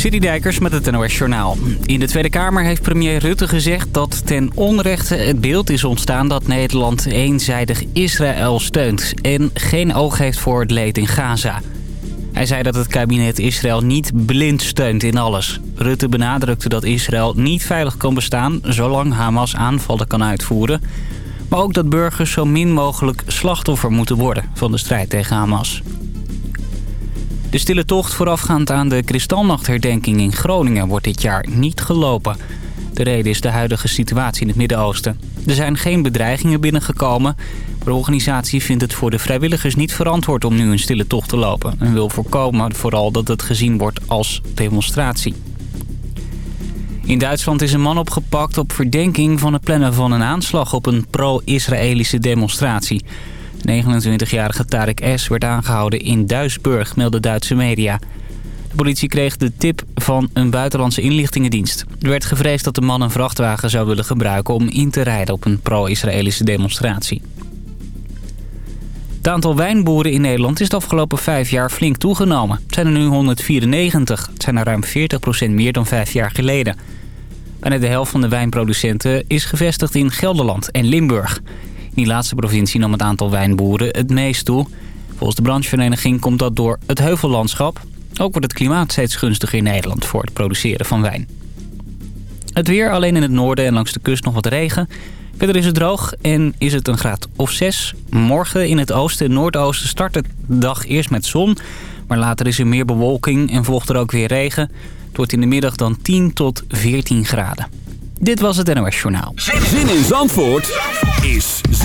Dijkers met het NOS Journaal. In de Tweede Kamer heeft premier Rutte gezegd dat ten onrechte het beeld is ontstaan... dat Nederland eenzijdig Israël steunt en geen oog heeft voor het leed in Gaza. Hij zei dat het kabinet Israël niet blind steunt in alles. Rutte benadrukte dat Israël niet veilig kan bestaan... zolang Hamas aanvallen kan uitvoeren. Maar ook dat burgers zo min mogelijk slachtoffer moeten worden van de strijd tegen Hamas. De stille tocht voorafgaand aan de Kristalnachtherdenking in Groningen wordt dit jaar niet gelopen. De reden is de huidige situatie in het Midden-Oosten. Er zijn geen bedreigingen binnengekomen. Maar de organisatie vindt het voor de vrijwilligers niet verantwoord om nu een stille tocht te lopen. En wil voorkomen vooral dat het gezien wordt als demonstratie. In Duitsland is een man opgepakt op verdenking van het plannen van een aanslag op een pro-Israëlische demonstratie. 29-jarige Tarek S. werd aangehouden in Duisburg, melden Duitse media. De politie kreeg de tip van een buitenlandse inlichtingendienst. Er werd gevreesd dat de man een vrachtwagen zou willen gebruiken... om in te rijden op een pro-Israëlische demonstratie. Het aantal wijnboeren in Nederland is de afgelopen vijf jaar flink toegenomen. Het zijn er nu 194. Het zijn er ruim 40% meer dan vijf jaar geleden. Bijna de helft van de wijnproducenten is gevestigd in Gelderland en Limburg. Die laatste provincie nam het aantal wijnboeren het meest toe. Volgens de branchevereniging komt dat door het heuvellandschap. Ook wordt het klimaat steeds gunstiger in Nederland voor het produceren van wijn. Het weer, alleen in het noorden en langs de kust nog wat regen. Verder is het droog en is het een graad of 6. Morgen in het oosten en noordoosten start de dag eerst met zon. Maar later is er meer bewolking en volgt er ook weer regen. Het wordt in de middag dan 10 tot 14 graden. Dit was het NOS Journaal. Zin in Zandvoort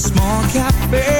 small cafe.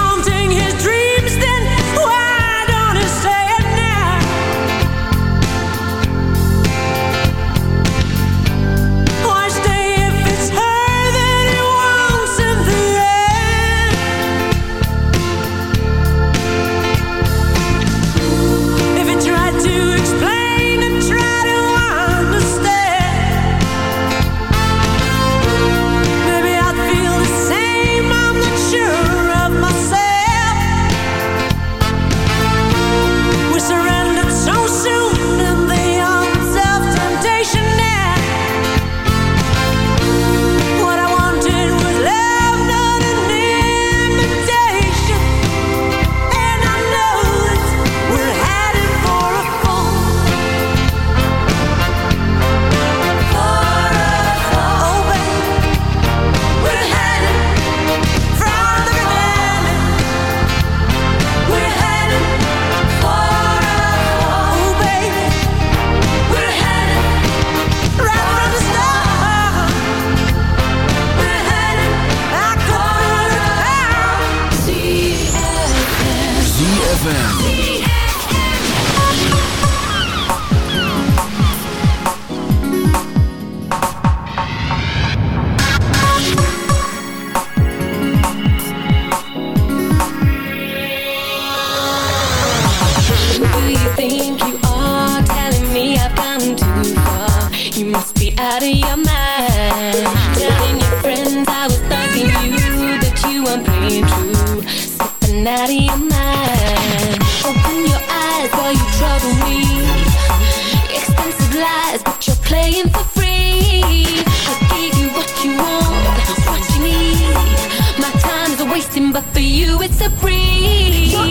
think you are telling me I've gone too far. You must be out of your mind. Telling your friends I was you that you weren't playing true. Out of your mind. Open your eyes, you trouble me. Expensive lies, but you're playing for free. I gave you what you want, what you need. My time is wasting, but for you it's a breeze.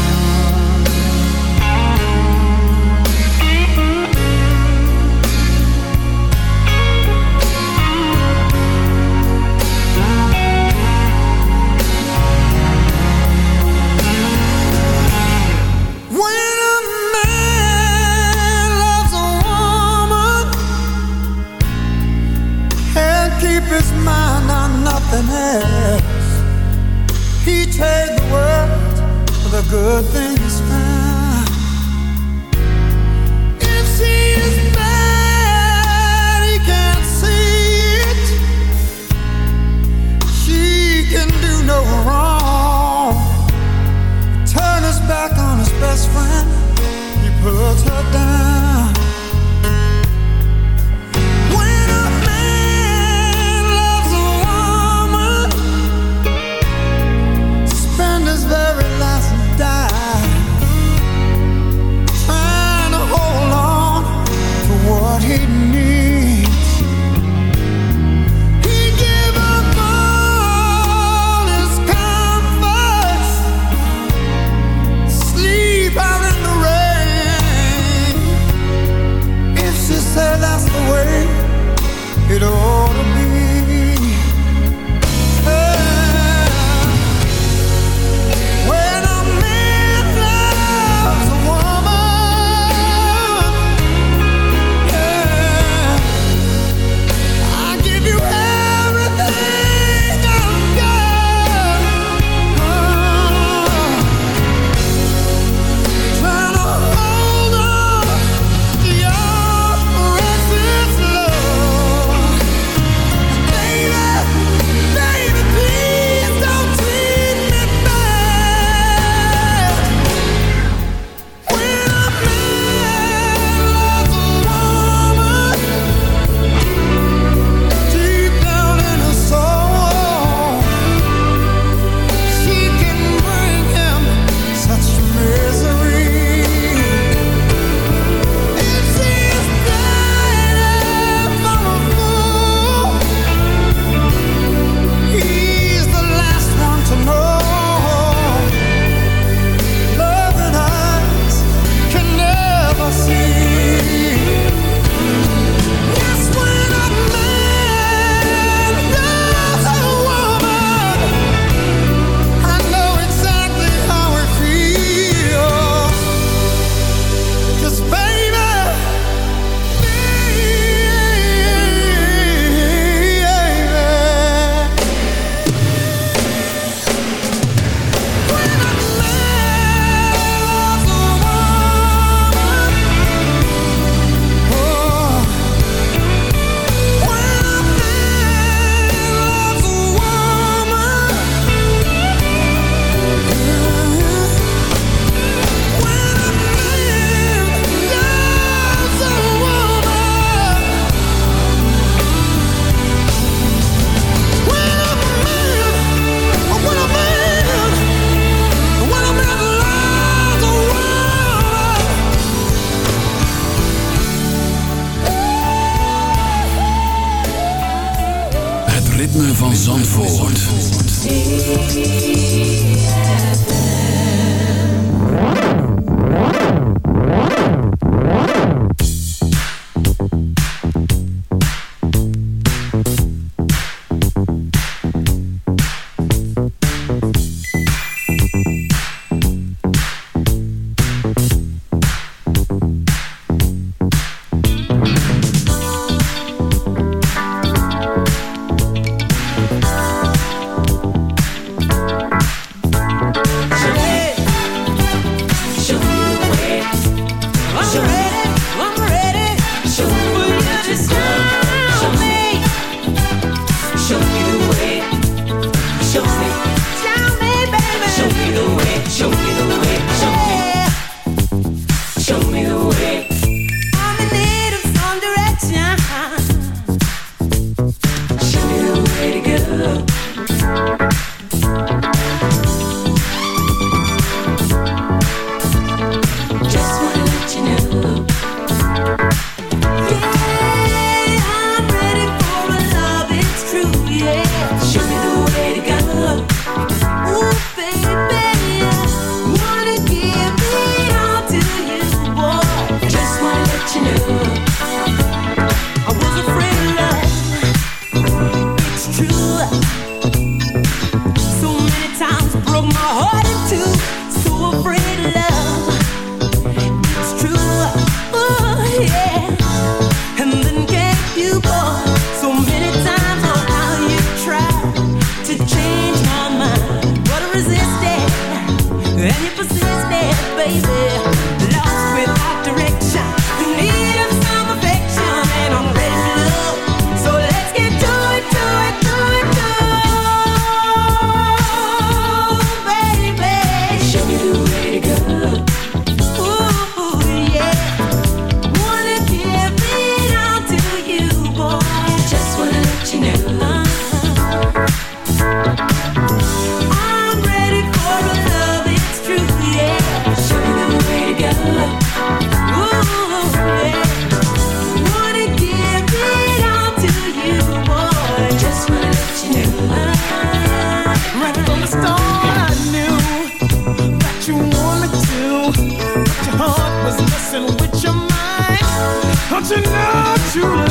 wrong. Turn his back on his best friend, he puts her down. with your mind. Don't you know,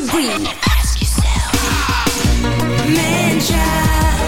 to breathe. Ask yourself, man child.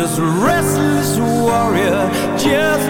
this restless warrior just